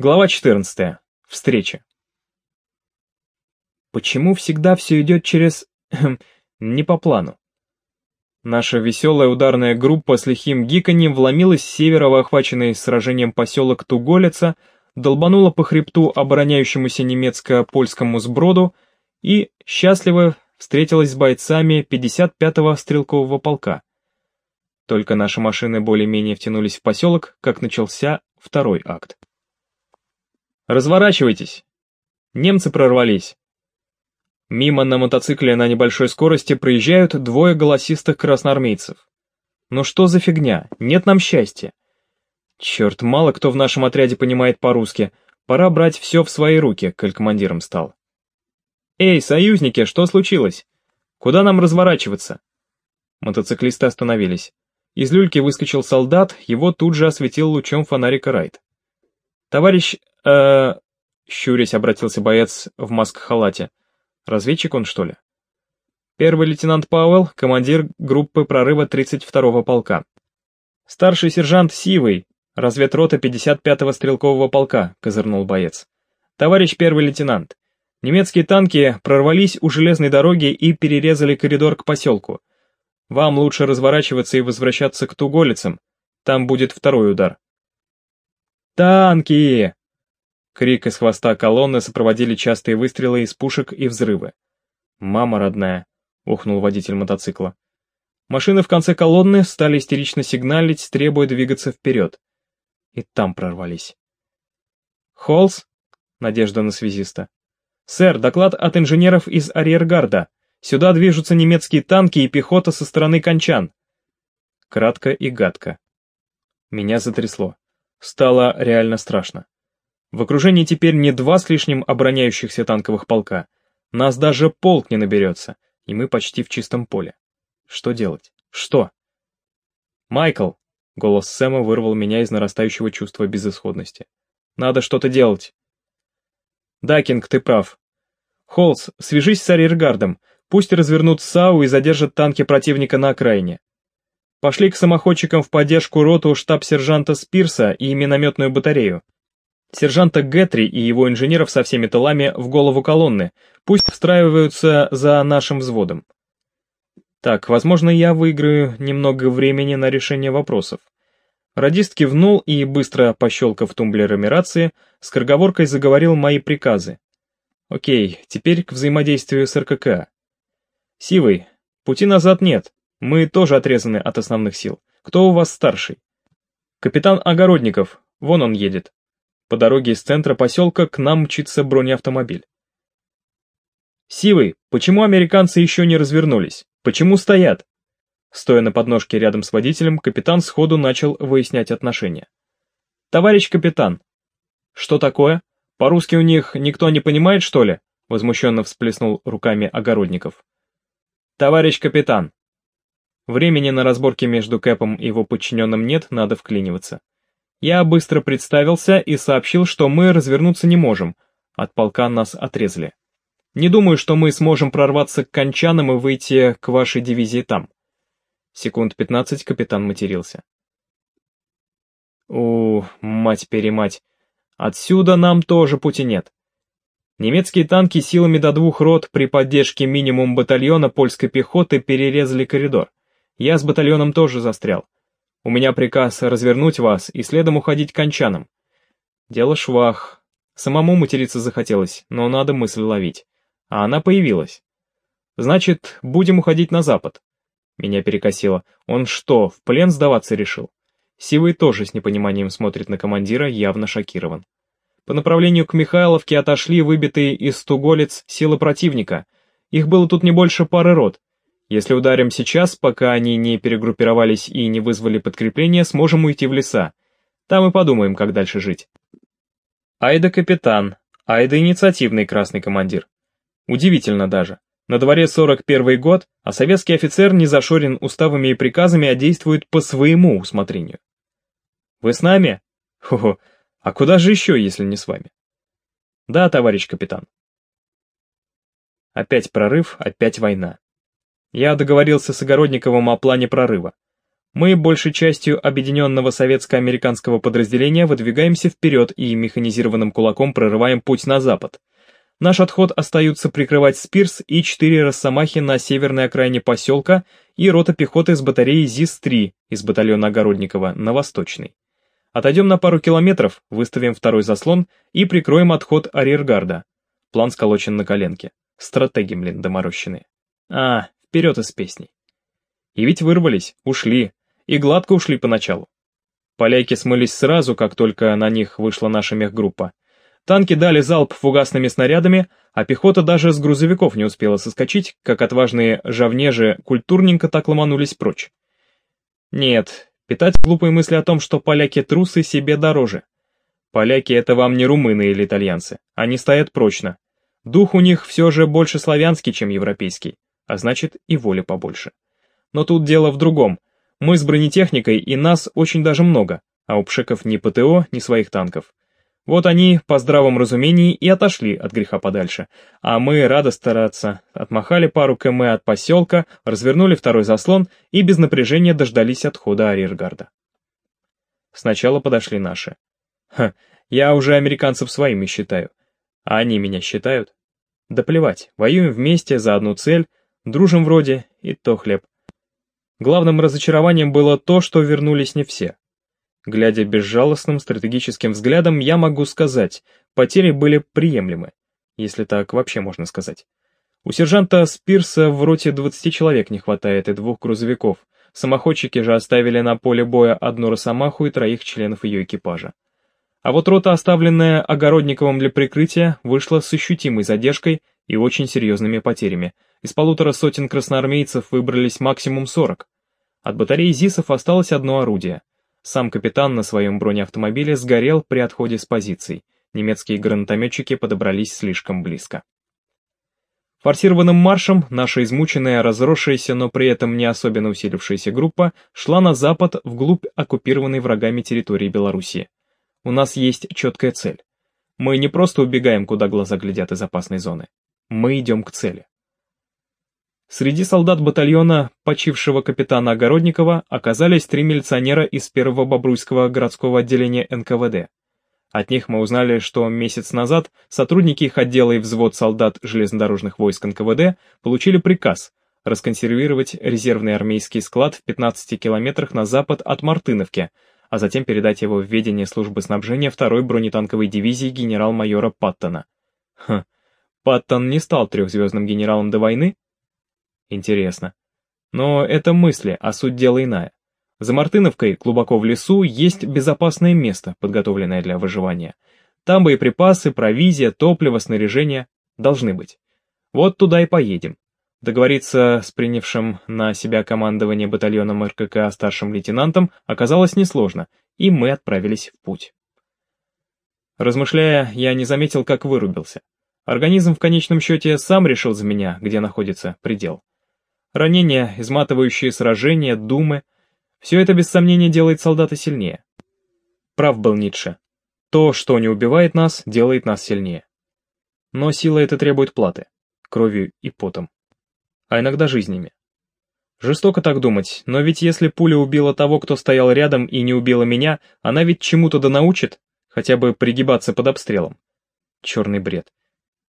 Глава 14. Встреча. Почему всегда все идет через... не по плану? Наша веселая ударная группа с лихим гиканьем вломилась с севера в охваченный сражением поселок Туголица, долбанула по хребту обороняющемуся немецко-польскому сброду и счастливо встретилась с бойцами 55-го стрелкового полка. Только наши машины более-менее втянулись в поселок, как начался второй акт. Разворачивайтесь. Немцы прорвались. Мимо на мотоцикле на небольшой скорости проезжают двое голосистых красноармейцев. Ну что за фигня? Нет нам счастья. Черт, мало кто в нашем отряде понимает по-русски. Пора брать все в свои руки, коль командиром стал. Эй, союзники, что случилось? Куда нам разворачиваться? Мотоциклисты остановились. Из люльки выскочил солдат, его тут же осветил лучом фонарика Райт. «Товарищ э щурясь обратился боец в маск-халате. Разведчик он, что ли? Первый лейтенант Пауэлл, командир группы прорыва 32-го полка. Старший сержант Сивый, разведрота 55-го стрелкового полка, козырнул боец. Товарищ первый лейтенант, немецкие танки прорвались у железной дороги и перерезали коридор к поселку. Вам лучше разворачиваться и возвращаться к Туголицам, там будет второй удар. «Танки!» Крик из хвоста колонны сопроводили частые выстрелы из пушек и взрывы. «Мама родная», — ухнул водитель мотоцикла. Машины в конце колонны стали истерично сигналить, требуя двигаться вперед. И там прорвались. «Холлс?» — надежда на связиста. «Сэр, доклад от инженеров из арьергарда. Сюда движутся немецкие танки и пехота со стороны Кончан». Кратко и гадко. Меня затрясло. Стало реально страшно. В окружении теперь не два с лишним обороняющихся танковых полка. Нас даже полк не наберется, и мы почти в чистом поле. Что делать? Что? «Майкл!» — голос Сэма вырвал меня из нарастающего чувства безысходности. «Надо что-то делать!» «Да, Кинг, ты прав. Холс, свяжись с арьергардом, пусть развернут САУ и задержат танки противника на окраине. Пошли к самоходчикам в поддержку роту штаб-сержанта Спирса и минометную батарею. Сержанта Гетри и его инженеров со всеми тылами в голову колонны, пусть встраиваются за нашим взводом. Так, возможно, я выиграю немного времени на решение вопросов. Радист кивнул и, быстро пощелкав тумблерами рации, с скороговоркой заговорил мои приказы. Окей, теперь к взаимодействию с РКК. Сивый, пути назад нет, мы тоже отрезаны от основных сил. Кто у вас старший? Капитан Огородников, вон он едет. По дороге из центра поселка к нам мчится бронеавтомобиль. «Сивый, почему американцы еще не развернулись? Почему стоят?» Стоя на подножке рядом с водителем, капитан сходу начал выяснять отношения. «Товарищ капитан!» «Что такое? По-русски у них никто не понимает, что ли?» Возмущенно всплеснул руками Огородников. «Товарищ капитан!» Времени на разборки между Кэпом и его подчиненным нет, надо вклиниваться. Я быстро представился и сообщил, что мы развернуться не можем, от полка нас отрезали. Не думаю, что мы сможем прорваться к Кончанам и выйти к вашей дивизии там. Секунд пятнадцать капитан матерился. У, мать-перемать, отсюда нам тоже пути нет. Немецкие танки силами до двух рот при поддержке минимум батальона польской пехоты перерезали коридор. Я с батальоном тоже застрял. У меня приказ развернуть вас и следом уходить к кончанам. Дело швах. Самому материться захотелось, но надо мысль ловить. А она появилась. Значит, будем уходить на запад. Меня перекосило. Он что, в плен сдаваться решил? Сивый тоже с непониманием смотрит на командира, явно шокирован. По направлению к Михайловке отошли выбитые из туголец силы противника. Их было тут не больше пары рот. Если ударим сейчас, пока они не перегруппировались и не вызвали подкрепление, сможем уйти в леса. Там и подумаем, как дальше жить. Айда капитан, Айда инициативный красный командир. Удивительно даже. На дворе 41 год, а советский офицер не зашорен уставами и приказами, а действует по своему усмотрению. Вы с нами? Хо-хо, а куда же еще, если не с вами? Да, товарищ капитан. Опять прорыв, опять война. Я договорился с Огородниковым о плане прорыва. Мы большей частью объединенного советско-американского подразделения выдвигаемся вперед и механизированным кулаком прорываем путь на запад. Наш отход остаются прикрывать Спирс и четыре росомахи на северной окраине поселка и рота пехоты с батареи ЗИС-3 из батальона Огородникова на восточный. Отойдем на пару километров, выставим второй заслон и прикроем отход арьергарда. План сколочен на коленке. Стратеги, блин, доморощенные. А, вперед из песней. И ведь вырвались, ушли. И гладко ушли поначалу. Поляки смылись сразу, как только на них вышла наша мехгруппа. Танки дали залп фугасными снарядами, а пехота даже с грузовиков не успела соскочить, как отважные жавнежи культурненько так ломанулись прочь. Нет, питать глупые мысли о том, что поляки трусы себе дороже. Поляки это вам не румыны или итальянцы, они стоят прочно. Дух у них все же больше славянский, чем европейский, а значит и воли побольше. Но тут дело в другом. Мы с бронетехникой и нас очень даже много, а у пшеков ни ПТО, ни своих танков. Вот они, по здравом разумении, и отошли от греха подальше, а мы, рады стараться, отмахали пару км от поселка, развернули второй заслон и без напряжения дождались отхода арьергарда. Сначала подошли наши. Ха, я уже американцев своими считаю. А они меня считают? Да плевать, воюем вместе за одну цель, дружим вроде, и то хлеб. Главным разочарованием было то, что вернулись не все. Глядя безжалостным стратегическим взглядом, я могу сказать, потери были приемлемы, если так вообще можно сказать. У сержанта Спирса в роте 20 человек не хватает и двух грузовиков, самоходчики же оставили на поле боя одну росомаху и троих членов ее экипажа. А вот рота, оставленная Огородниковым для прикрытия, вышла с ощутимой задержкой и очень серьезными потерями. Из полутора сотен красноармейцев выбрались максимум 40. От батареи ЗИСов осталось одно орудие. Сам капитан на своем бронеавтомобиле сгорел при отходе с позиций. Немецкие гранатометчики подобрались слишком близко. Форсированным маршем наша измученная, разросшаяся, но при этом не особенно усилившаяся группа шла на запад вглубь оккупированной врагами территории Белоруссии. У нас есть четкая цель. Мы не просто убегаем, куда глаза глядят из опасной зоны. Мы идем к цели. Среди солдат батальона почившего капитана Огородникова оказались три милиционера из первого Бобруйского городского отделения НКВД. От них мы узнали, что месяц назад сотрудники их отдела и взвод солдат железнодорожных войск НКВД получили приказ расконсервировать резервный армейский склад в 15 километрах на запад от Мартыновки, а затем передать его в ведение службы снабжения второй бронетанковой дивизии генерал-майора Паттона. Хм, Паттон не стал трехзвездным генералом до войны, Интересно. Но это мысли, а суть дела иная. За Мартыновкой, глубоко в лесу, есть безопасное место, подготовленное для выживания. Там боеприпасы, провизия, топливо, снаряжение должны быть. Вот туда и поедем. Договориться с принявшим на себя командование батальоном РКК старшим лейтенантом оказалось несложно, и мы отправились в путь. Размышляя, я не заметил, как вырубился. Организм в конечном счете сам решил за меня, где находится предел. Ранения, изматывающие сражения, думы — все это без сомнения делает солдата сильнее. Прав был Ницше. То, что не убивает нас, делает нас сильнее. Но сила это требует платы, кровью и потом. А иногда жизнями. Жестоко так думать, но ведь если пуля убила того, кто стоял рядом и не убила меня, она ведь чему-то да научит, хотя бы пригибаться под обстрелом. Черный бред.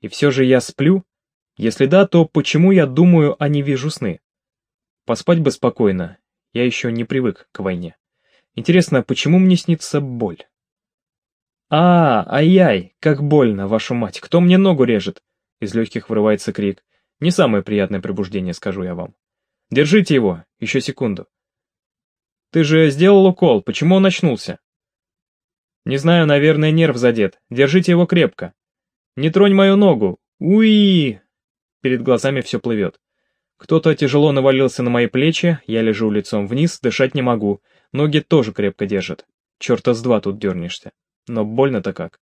И все же я сплю, если да, то почему я думаю, а не вижу сны? Поспать бы спокойно, я еще не привык к войне. Интересно, почему мне снится боль? А, ай-яй, как больно, вашу мать, кто мне ногу режет? Из легких вырывается крик. Не самое приятное пробуждение, скажу я вам. Держите его, еще секунду. Ты же сделал укол, почему он очнулся? Не знаю, наверное, нерв задет. Держите его крепко. Не тронь мою ногу. Уи! перед глазами все плывет. Кто-то тяжело навалился на мои плечи, я лежу лицом вниз, дышать не могу, ноги тоже крепко держат. Черта с два тут дернешься. Но больно-то как.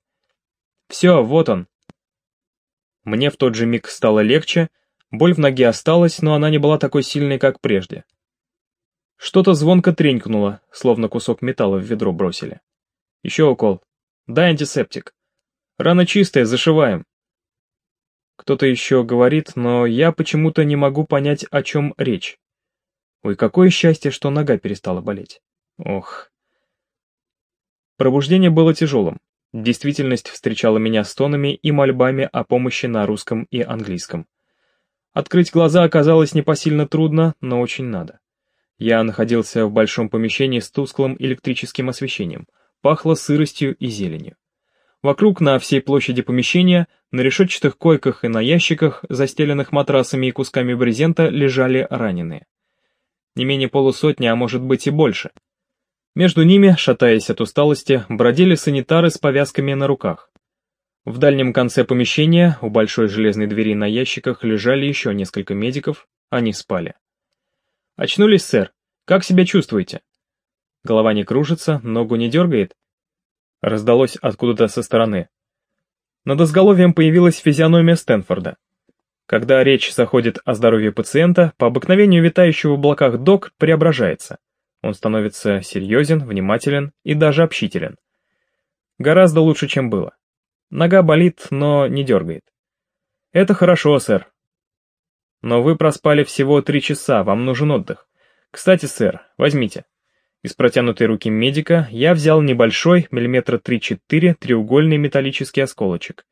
Все, вот он. Мне в тот же миг стало легче, боль в ноге осталась, но она не была такой сильной, как прежде. Что-то звонко тренькнуло, словно кусок металла в ведро бросили. Еще укол. Дай антисептик. Рана чистая, зашиваем. Кто-то еще говорит, но я почему-то не могу понять, о чем речь. Ой, какое счастье, что нога перестала болеть. Ох. Пробуждение было тяжелым. Действительность встречала меня стонами и мольбами о помощи на русском и английском. Открыть глаза оказалось непосильно трудно, но очень надо. Я находился в большом помещении с тусклым электрическим освещением. Пахло сыростью и зеленью. Вокруг на всей площади помещения, на решетчатых койках и на ящиках, застеленных матрасами и кусками брезента, лежали раненые. Не менее полусотни, а может быть и больше. Между ними, шатаясь от усталости, бродили санитары с повязками на руках. В дальнем конце помещения, у большой железной двери на ящиках, лежали еще несколько медиков, они спали. «Очнулись, сэр. Как себя чувствуете?» Голова не кружится, ногу не дергает? Раздалось откуда-то со стороны. Над изголовьем появилась физиономия Стэнфорда. Когда речь заходит о здоровье пациента, по обыкновению витающего в облаках док преображается. Он становится серьезен, внимателен и даже общителен. Гораздо лучше, чем было. Нога болит, но не дергает. Это хорошо, сэр, но вы проспали всего три часа, вам нужен отдых. Кстати, сэр, возьмите. Из протянутой руки медика я взял небольшой, миллиметра 3-4, треугольный металлический осколочек.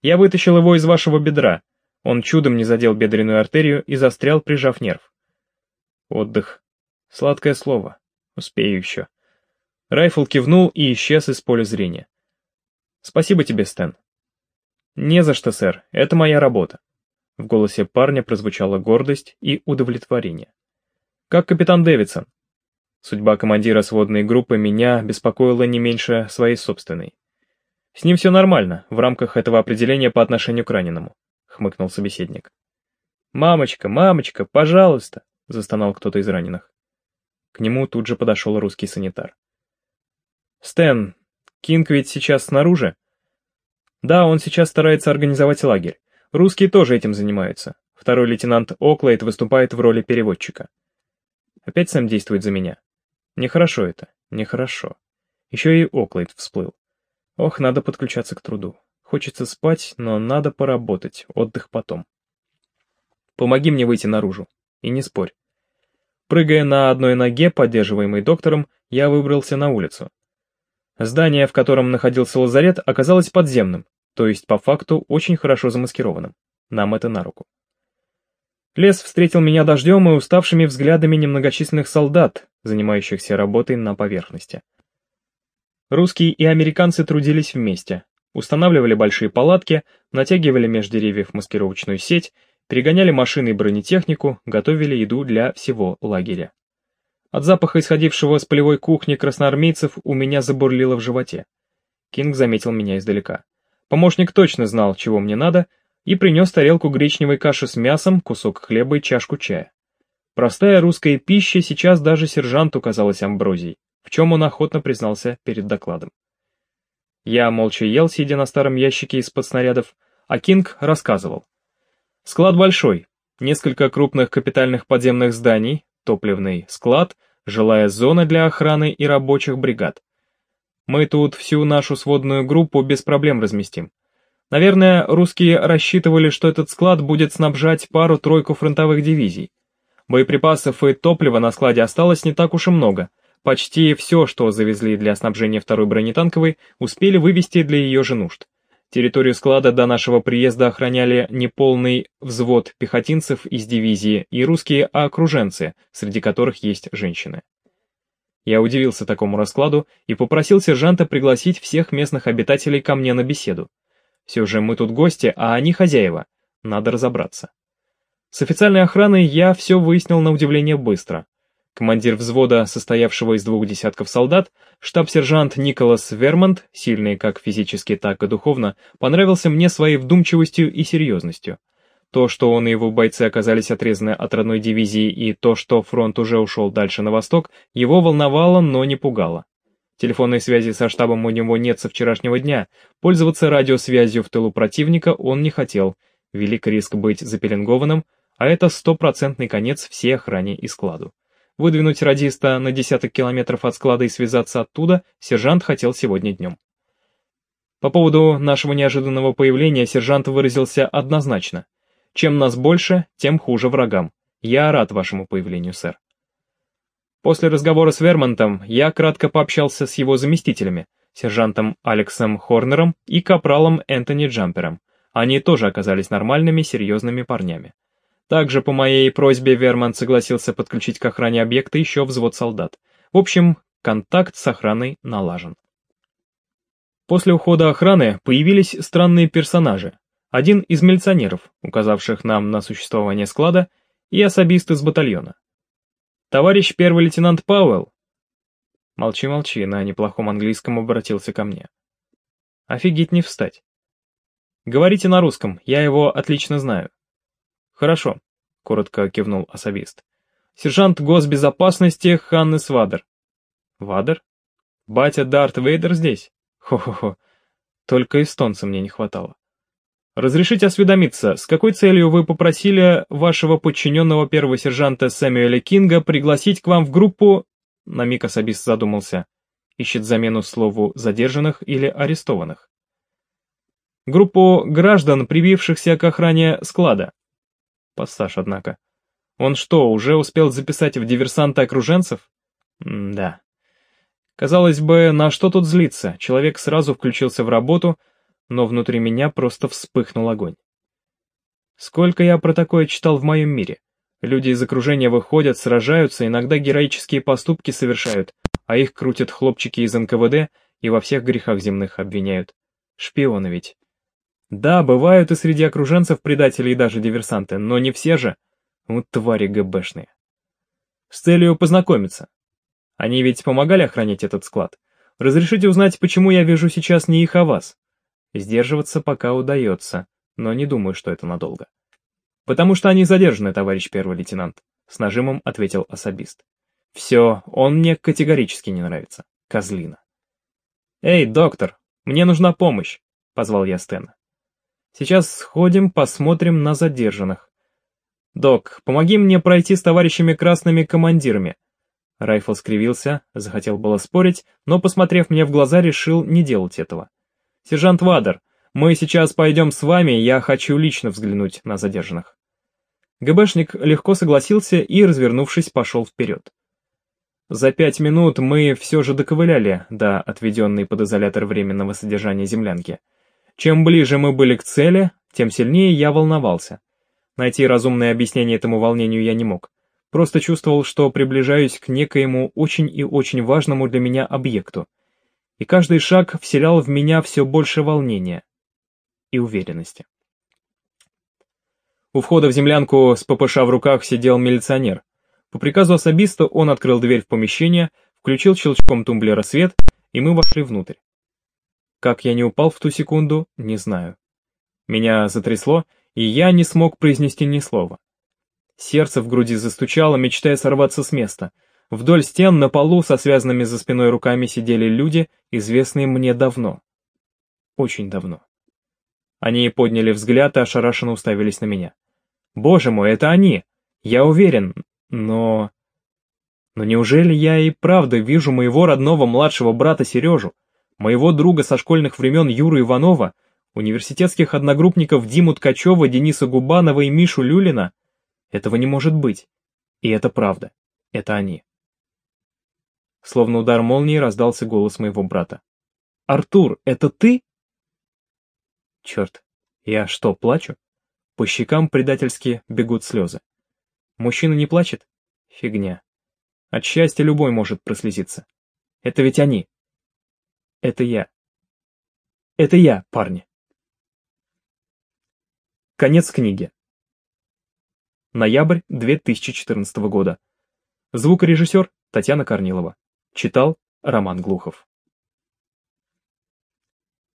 Я вытащил его из вашего бедра. Он чудом не задел бедренную артерию и застрял, прижав нерв. Отдых. Сладкое слово. Успею еще. Райфл кивнул и исчез из поля зрения. Спасибо тебе, Стэн. Не за что, сэр, это моя работа. В голосе парня прозвучала гордость и удовлетворение. «Как капитан Дэвидсон?» Судьба командира сводной группы меня беспокоила не меньше своей собственной. «С ним все нормально, в рамках этого определения по отношению к раненому», — хмыкнул собеседник. «Мамочка, мамочка, пожалуйста!» — застонал кто-то из раненых. К нему тут же подошел русский санитар. «Стэн, Кинг ведь сейчас снаружи?» «Да, он сейчас старается организовать лагерь. Русские тоже этим занимаются. Второй лейтенант Оклейд выступает в роли переводчика. Опять сам действует за меня. Нехорошо это, нехорошо. Еще и Оклейд всплыл. Ох, надо подключаться к труду. Хочется спать, но надо поработать, отдых потом. Помоги мне выйти наружу. И не спорь. Прыгая на одной ноге, поддерживаемой доктором, я выбрался на улицу. Здание, в котором находился лазарет, оказалось подземным, то есть по факту очень хорошо замаскированным. Нам это на руку. Лес встретил меня дождем и уставшими взглядами немногочисленных солдат, занимающихся работой на поверхности. Русские и американцы трудились вместе, устанавливали большие палатки, натягивали меж деревьев маскировочную сеть, перегоняли машины и бронетехнику, готовили еду для всего лагеря. От запаха, исходившего с полевой кухни красноармейцев, у меня забурлило в животе. Кинг заметил меня издалека. Помощник точно знал, чего мне надо, и принес тарелку гречневой каши с мясом, кусок хлеба и чашку чая. Простая русская пища сейчас даже сержанту казалась амброзией, в чем он охотно признался перед докладом. Я молча ел, сидя на старом ящике из-под снарядов, а Кинг рассказывал. Склад большой, несколько крупных капитальных подземных зданий, топливный склад, жилая зона для охраны и рабочих бригад. Мы тут всю нашу сводную группу без проблем разместим. Наверное, русские рассчитывали, что этот склад будет снабжать пару-тройку фронтовых дивизий. Боеприпасов и топлива на складе осталось не так уж и много. Почти все, что завезли для снабжения второй бронетанковой, успели вывести для ее же нужд. Территорию склада до нашего приезда охраняли неполный взвод пехотинцев из дивизии и русские окруженцы, среди которых есть женщины. Я удивился такому раскладу и попросил сержанта пригласить всех местных обитателей ко мне на беседу. Все же мы тут гости, а они хозяева. Надо разобраться. С официальной охраной я все выяснил на удивление быстро. Командир взвода, состоявшего из двух десятков солдат, штаб-сержант Николас Вермонт, сильный как физически, так и духовно, понравился мне своей вдумчивостью и серьезностью. То, что он и его бойцы оказались отрезаны от родной дивизии, и то, что фронт уже ушел дальше на восток, его волновало, но не пугало. Телефонной связи со штабом у него нет со вчерашнего дня, пользоваться радиосвязью в тылу противника он не хотел, велик риск быть запеленгованным, а это стопроцентный конец всей охране и складу. Выдвинуть радиста на десяток километров от склада и связаться оттуда сержант хотел сегодня днем. По поводу нашего неожиданного появления сержант выразился однозначно. Чем нас больше, тем хуже врагам. Я рад вашему появлению, сэр. После разговора с Вермонтом я кратко пообщался с его заместителями, сержантом Алексом Хорнером и капралом Энтони Джампером. Они тоже оказались нормальными, серьезными парнями. Также по моей просьбе Вермонт согласился подключить к охране объекта еще взвод солдат. В общем, контакт с охраной налажен. После ухода охраны появились странные персонажи. Один из милиционеров, указавших нам на существование склада, и особист из батальона. «Товарищ первый лейтенант Пауэлл!» Молчи-молчи, на неплохом английском обратился ко мне. Офигеть не встать. Говорите на русском, я его отлично знаю. Хорошо, коротко кивнул особист. Сержант госбезопасности Ханнес Вадер. Вадер? Батя Дарт Вейдер здесь? Хо-хо-хо. Только эстонца мне не хватало. Разрешите осведомиться, с какой целью вы попросили вашего подчиненного первого сержанта Сэмюэля Кинга пригласить к вам в группу... На миг особист задумался. Ищет замену слову «задержанных» или «арестованных». Группу граждан, прибившихся к охране склада. Пассаж, однако. Он что, уже успел записать в диверсанты окруженцев? М да. Казалось бы, на что тут злиться? Человек сразу включился в работу, но внутри меня просто вспыхнул огонь. Сколько я про такое читал в моем мире. Люди из окружения выходят, сражаются, иногда героические поступки совершают, а их крутят хлопчики из НКВД и во всех грехах земных обвиняют. Шпионы ведь. Да, бывают и среди окруженцев предатели и даже диверсанты, но не все же. Вот твари ГБшные. С целью познакомиться. Они ведь помогали охранять этот склад. Разрешите узнать, почему я вижу сейчас не их, а вас? Сдерживаться пока удается, но не думаю, что это надолго. «Потому что они задержаны, товарищ первый лейтенант», — с нажимом ответил особист. «Все, он мне категорически не нравится. Козлина». «Эй, доктор, мне нужна помощь», — позвал я Стэна. «Сейчас сходим, посмотрим на задержанных». «Док, помоги мне пройти с товарищами красными командирами». Райфл скривился, захотел было спорить, но, посмотрев мне в глаза, решил не делать этого. «Сержант Вадер, мы сейчас пойдем с вами, я хочу лично взглянуть на задержанных». ГБшник легко согласился и, развернувшись, пошел вперед. За пять минут мы все же доковыляли до отведенной под изолятор временного содержания землянки. Чем ближе мы были к цели, тем сильнее я волновался. Найти разумное объяснение этому волнению я не мог. Просто чувствовал, что приближаюсь к некоему очень и очень важному для меня объекту — и каждый шаг вселял в меня все больше волнения и уверенности. У входа в землянку с ППШ в руках сидел милиционер. По приказу особиста он открыл дверь в помещение, включил щелчком тумблера свет, и мы вошли внутрь. Как я не упал в ту секунду, не знаю. Меня затрясло, и я не смог произнести ни слова. Сердце в груди застучало, мечтая сорваться с места — Вдоль стен на полу со связанными за спиной руками сидели люди, известные мне давно. Очень давно. Они подняли взгляд и ошарашенно уставились на меня. Боже мой, это они! Я уверен, но... Но неужели я и правда вижу моего родного младшего брата Сережу, моего друга со школьных времен Юру Иванова, университетских одногруппников Диму Ткачева, Дениса Губанова и Мишу Люлина? Этого не может быть. И это правда. Это они. Словно удар молнии раздался голос моего брата. «Артур, это ты?» Черт, я что, плачу? По щекам предательски бегут слезы. Мужчина не плачет? Фигня. От счастья любой может прослезиться. Это ведь они. Это я. Это я, парни. Конец книги. Ноябрь 2014 года. Звукорежиссер Татьяна Корнилова. Читал Роман Глухов.